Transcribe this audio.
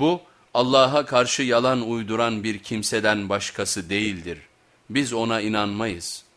Bu Allah'a karşı yalan uyduran bir kimseden başkası değildir. Biz ona inanmayız.''